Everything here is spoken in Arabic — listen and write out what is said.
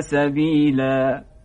سبيلاً